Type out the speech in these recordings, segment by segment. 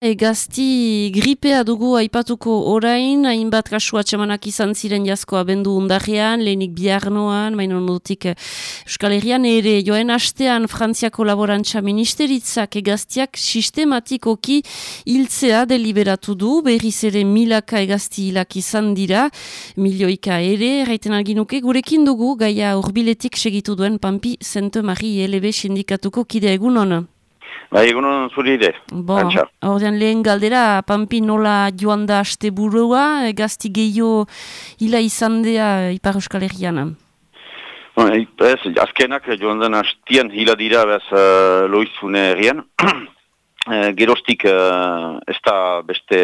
Egazti gripea dugu aipatuko orain, hainbat kasu atxemanak izan ziren jasko abendu undarrean, lehenik biarnoan, baina ondotik eh, Euskal Herrian ere joen astean Frantziako laborantza ministeritzak egaztiak sistematikoki hiltzea deliberatu du, berriz ere milaka egazti hilak izan dira, milioika ere, raiten alginuke, gurekin dugu gaia urbiletik segitu duen Pampi Sente Marie LB sindikatuko kide egun. Bai, egun zuri ere. Bo, ordean lehen galdera, Pampi nola joan da aste burua, gazti gehiago hila izan dea Ipar Euskal Herrian? Ez, azkenak joan den hastian hila dira bez uh, loizune herrian. uh, gerostik uh, ez da beste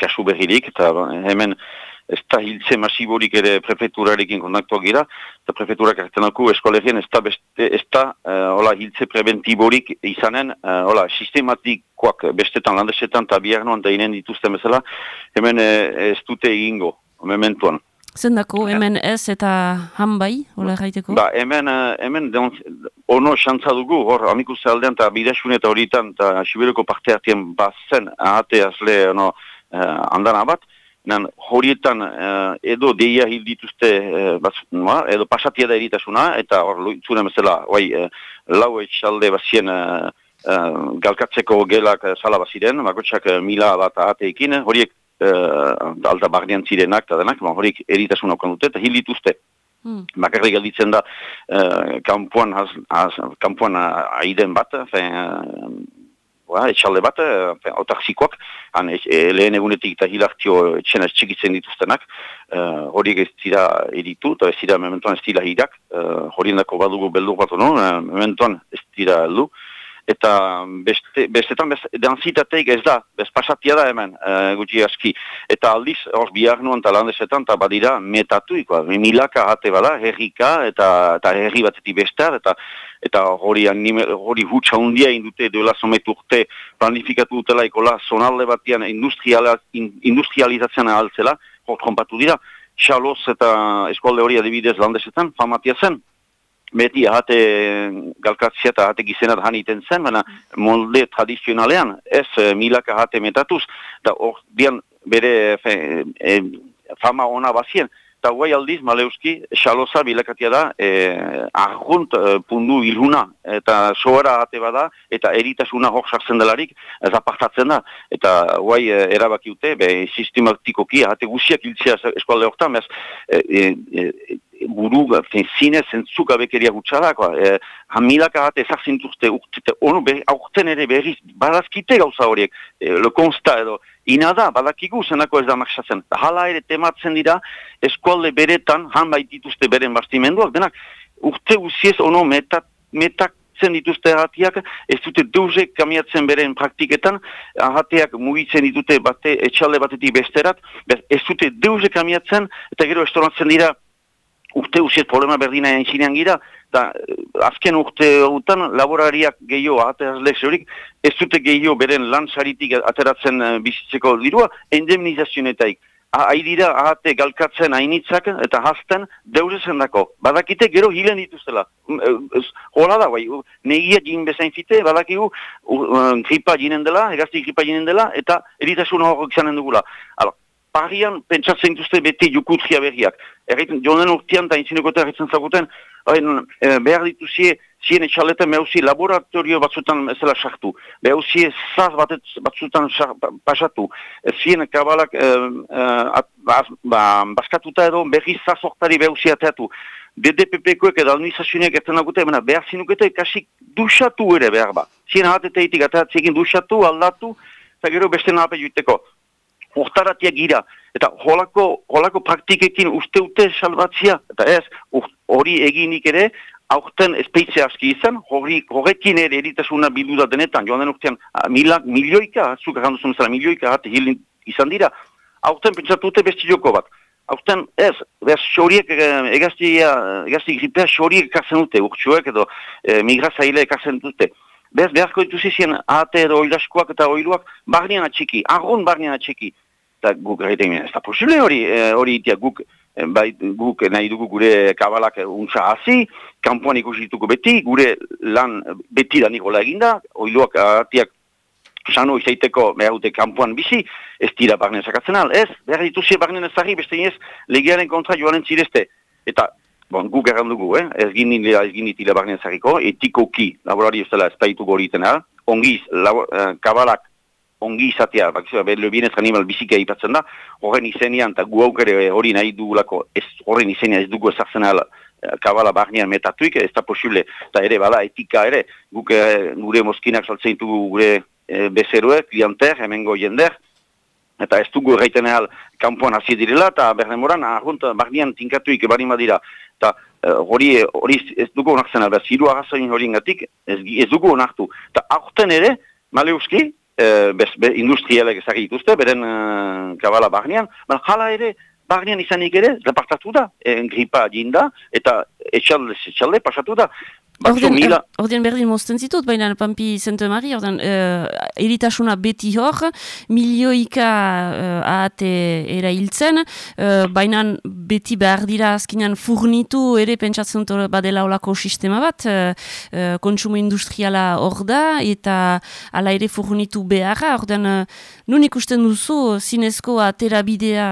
kasu berririk, eta hemen ez da hiltze masiborik ere prefeturarekin kontaktuak gira, eta prefeturak erretzen dugu eskolegien ez da, beste, ez da uh, hiltze preventiborik izanen, uh, hola, sistematikoak bestetan landesetan eta biarnoan da inen dituzten bezala, hemen uh, ez dute egingo, mementuan. Zendako, hemen ez eta han bai, hola gaiteko? Ba, hemen, hemen ono xantza dugu, hor, amiku aldean eta bidesun eta horietan, eta siberoko parte hartien bazen, ahate azle, ono, uh, andan abat, nan horietan uh, edo deia hil dituzte uh, edo pasatia da eritasuna eta hor luitzuna mesela bai, uh, lau etxalde bazien uh, uh, galkatzeko gelak uh, sala baziren, makotxak uh, mila bat ateekin, horiek uh, alta barnean zirenak eta denak, horiek eritasuna okon dute eta hil dituzte. Hmm. Bakarrik gelditzen da uh, kampuan, kampuan aiden bat, ba, etxalde bat, e, autarxikoak, han e, lehen egunetik eta hilartio etxena txikitzen dituztenak, e, horiek ez dira editu, eta ez dira mementoan ez dira hirak, e, horien dako badugu beldur bat, no? e, mementoan ez dira heldu, eta beste, bestetan bez, danzitateik ez da, bez pasatia da hemen e, gutxi aski, eta aldiz hor bihar nuen talandesetan, eta badira metatuikoa, milaka hate bada, herrika, eta, eta herri batetik bestar, eta eta hori anime, hori hutsa hundia indute duela sometu urte planifikatu dutela ikola zonalde batian industrializatzen ahaltzela, hor kompatu dira, xaloz eta eskualde hori adibidez landesetan, famatia zen, beti ahate galkatzia eta ahate gizenat haniten zen, baina molde tradizionalean, ez eh, milaka ahate metatuz, eta hor dian bere fe, e, fama ona bazien, eta guai aldiz, maleuski, xaloza bilakatia da, e, argunt e, pundu iluna, eta soara ate bada, eta eritasuna hor sartzen delarik, ez apartatzen da, eta guai e, erabakiute, be, sistematikoki, ate guziak iltzea eskualde horretan, bez, e, e, e, buru, fin, zine, zentzuk abekeria gutxadako, e, hamilaka bat ezak zintuzte, ono, aurten ere berriz, badazkite gauza horiek, e, le konsta edo, ina da, badakigu zenako ez da maksatzen. Hala ere tematzen dira, eskualde beretan, han baitituzte beren bastimenduak, denak, urte guziez, ono, metak, metak, dituzte ahatiak, ez dute deuzek kamiatzen beren praktiketan, ahatiak mugitzen ditute bate, etxalde batetik besterat, ez dute deuzek kamiatzen, eta gero estoratzen dira, urte usiet problema berdina entzinean gira, eta eh, azken urte utan laborariak gehiago ateraz horik, ez dute gehiago beren lan saritik ateratzen uh, bizitzeko dirua, indemnizazionetaik. Hai dira ahate galkatzen hainitzak eta hasten deurezen dako. Badakite gero hilen dituztela. Eh, hola da, bai, negia jin bezain fite, badakigu gripa jinen dela, egazti gripa jinen dela, eta eritasun horrek izanen dugula. Alo, parian pentsatzen duzte beti jukutria berriak. Erreiten, jonen urtean da intzineko eta erretzen zaguten, e, behar dituzie, zien etxaleta mehauzi laboratorio batzutan ezela sartu. Mehauzi zaz batzutan pasatu. E, zien kabalak e, e, ba, baskatuta edo berri zaz hortari mehauzi ateatu. DDPP-koek edo administrazioak etan agute, behar zinuketa ikasik dusatu ere behar ba. Zien ahateteitik ateatziekin dusatu, aldatu, eta gero beste nahape juiteko urtaratiak gira, eta holako, holako praktikekin uste ute salbatzia, eta ez, hori eginik ere, aurten espeitze aski izan, hori horrekin ere eritasuna bildu da denetan, joan den urtean, mila, milioika, zuk erranduzun zela, milioika hat hilin izan dira, aurten pentsatu dute besti joko bat. Aurten ez, behaz, xoriek, eh, egazti, egazti gripea, xoriek ekartzen dute, urtsuek edo e, migrazaile ekartzen dute. Bez, beharko dituzi zien ahate edo oilaskoak eta oiluak barnean atxiki, argun barnean atxiki. Eta guk egiten ez da posible hori, eh, hori itia guk, eh, bai, guk nahi dugu gure kabalak untsa hazi, kanpoan ikusi dituko beti, gure lan beti da nikola eginda, oiluak ahatiak sano izaiteko behar dute kanpoan bizi, ez dira barnean sakatzen al, ez, behar dituzie barnean ezagri, beste inez, legiaren kontra joanen zirezte. Eta, bon, guk erran dugu, eh? ez dira, ginen dira barnean ezagiko, etikoki, laborari ez dela ez baitu goriten al, ongiz, labo, uh, kabalak, ongi izatea, bakizua, behar lebienez animal bizika ipatzen da, horren izenian, eta gu aukere hori nahi dugulako, ez horren izenian ez dugu ezartzen al, Eh, kabala barnean metatuik, ez da posible, eta ere, bala, etika ere, guk e, gure moskinak saltzen dugu gure e, bezeroek, klienter, hemengo jender, eta ez dugu erraiten ehal kanpoan hasi direla, eta berdemoran, ahont, barnean tinkatuik bari madira, eta hori hori ez dugu onartzen alba, ziru agazoin hori ingatik, ez, ez dugu onartu. Eta aurten ere, maleuski, e, bez, be, industrialek ezagituzte, beren e, kabala barnean, baina jala ere, barnean izanik ere, repartatu da, e, gripa jinda, eta etxalde, etxalde pasatu da. Ordien berdin mozten zitut, baina Pampi Sente Mari, ordien uh, eritasuna beti hor, milioika uh, ahate era hiltzen, uh, baina beti behar dira azkinan furnitu ere pentsatzen badela olako sistema bat, uh, uh, kontsumo industriala hor da, eta ala ere furnitu beharra, ordien uh, nun ikusten duzu zinezko atera bidea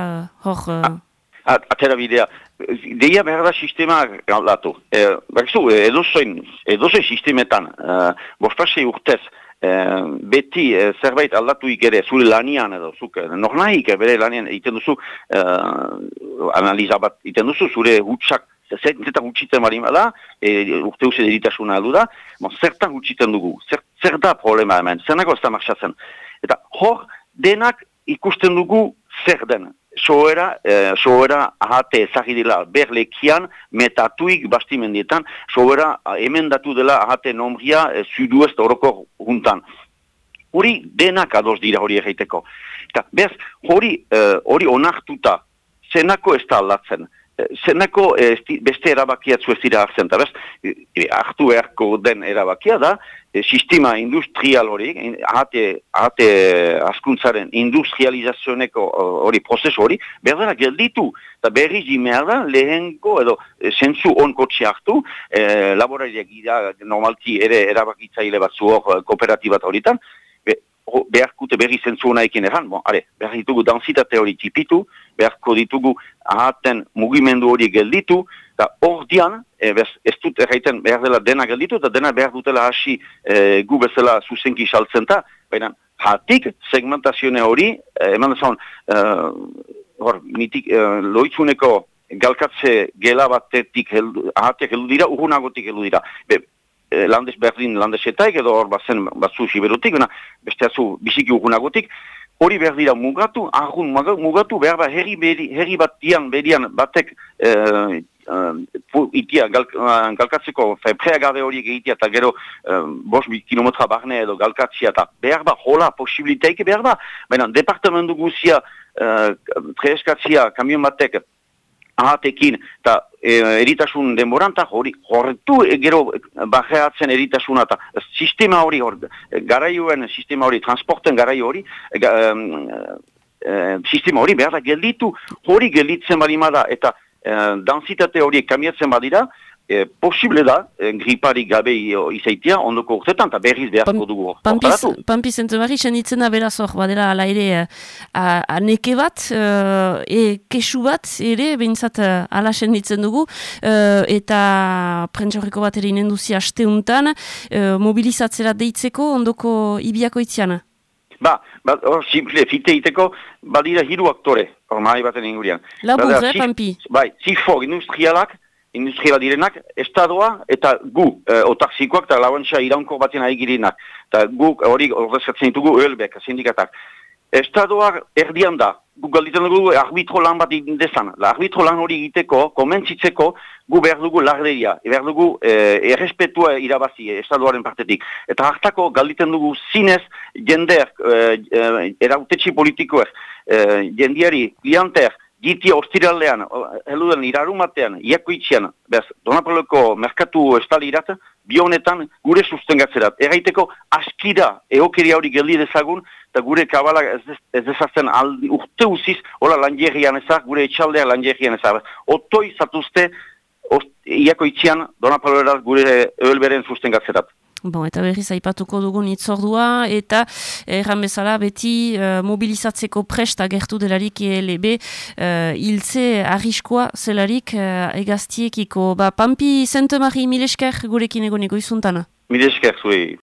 hor... Uh, atera bidea, Deia behar da sistema galdatu. E, Bakizu, edozoin, edozoin sistemetan, uh, bostase urtez, e, beti e, zerbait aldatu ikere, zure lanian edo, zuk, nor nahi bere lanian iten duzu, uh, analiza bat iten duzu, zure hutsak, zertan hutsiten bari da, e, urte usen eritasuna aldu da, bon, zertan hutsiten dugu, zer, zer da problema hemen, zer nago ez da marxatzen. Eta hor, denak ikusten dugu zer den soera, eh, soera ahate ezagidila berlekian, metatuik bastimendietan, soera emendatu dela ahate nombria eh, zudu ez horoko juntan. Hori denak adoz dira hori egiteko. Eta bez, hori, eh, hori onartuta, zenako ez da aldatzen. Eh, zenako eh, beste erabakia ez dira hartzen, eta bez, eh, hartu beharko den erabakia da, sistema industrial hori, ahate, ahate askuntzaren industrializazioneko hori prozesu hori, berdera gelditu, eta berri jimea da lehenko edo zentzu onkotxe hartu, e, laborariak gira normalti ere erabakitzaile batzu hor kooperatibat horitan, beharkute berri zentzu hona erran, bon, are, behar ditugu dansitate hori tipitu, beharko ditugu ahaten mugimendu hori gelditu, eta hor dian, e, ez dut erraiten behar dela dena gelditu, eta dena behar dutela hasi e, gu bezala zuzenki saltzen ta, baina hatik segmentazione hori, e, eman dezan, e, hor, mitik, e, loitzuneko galkatze gela batetik heldu, ahatiak heldu dira, urgunagotik heldu dira. Be, landes berdin landesetaik edo hor bazen batzu siberutik, beste atzu biziki urgunagotik, hori behar dira mugatu, argun mugatu, behar ba herri, beri, herri bat dian, berian batek e, e, itia gal, galkatzeko febrea gabe horiek egitea eta gero e, bos kilometra barne edo galkatzia eta behar ba hola posibiliteik behar ba, baina departamentu guzia e, treeskatzia kamion batek ahatekin, eta e, eritasun denboranta hori horretu e, gero bajeatzen eritasuna eta sistema hori hor, garaioen sistema hori, transporten garaio hori, e, e, sistema hori behar da gelditu, hori gelditzen balimada eta e, dansitate hori kamiatzen badira, e, posible da, e, gripari gabe izaitia, ondoko urtetan, eta berriz beharko dugu. Pampi zentumari, senitzen da beraz hor, badela ala ere, aneke bat, e, kesu bat, ere, behintzat ala senitzen dugu, eta prentxorriko bat ere inenduzi asteuntan, mobilizatzera deitzeko, ondoko ibiako itziana? Ba, ba hor, simple, fite iteko, badira hiru aktore, hor, mahi baten ingurian. Labur, eh, Pampi? Bai, zifo, industrialak, industriala direnak, estadoa eta gu, e, otaxikoak eta lauantxa iraunko baten ari girenak. Eta gu hori horrezkatzen ditugu ölbek, sindikatak. Estadoa erdian da, gu galditen dugu arbitro lan bat dezan. La arbitro lan hori egiteko, komentzitzeko, gu behar dugu larderia, behar dugu e, errespetua irabazi estadoaren partetik. Eta hartako galditen dugu zinez jender, e, e, erautetxi politikoek, e, jendiari, klianter, Giti ostiralean, heluden irarumatean, iako itxian, bez, Donapoleko merkatu estali irata, bionetan gure sustengatzerat. Egaiteko askira eokeria hori geldi dezagun, eta gure kabala ez, ez dezazten aldi, urte usiz, hola lanjerrian ezak, gure etxaldea lanjerrian ezak. Otoi zatuzte, iako itxian, Donapolera gure eulberen sustengatzerat. Bon, eta berriz aipatuko dugun itzordua, eta erran bezala beti uh, mobilizatzeko prest agertu delarik ELB uh, iltze arriskoa zelarik uh, egaztiekiko. Ba, Pampi Sentemari, milesker gurekin egoneko izuntana? Milesker zuei.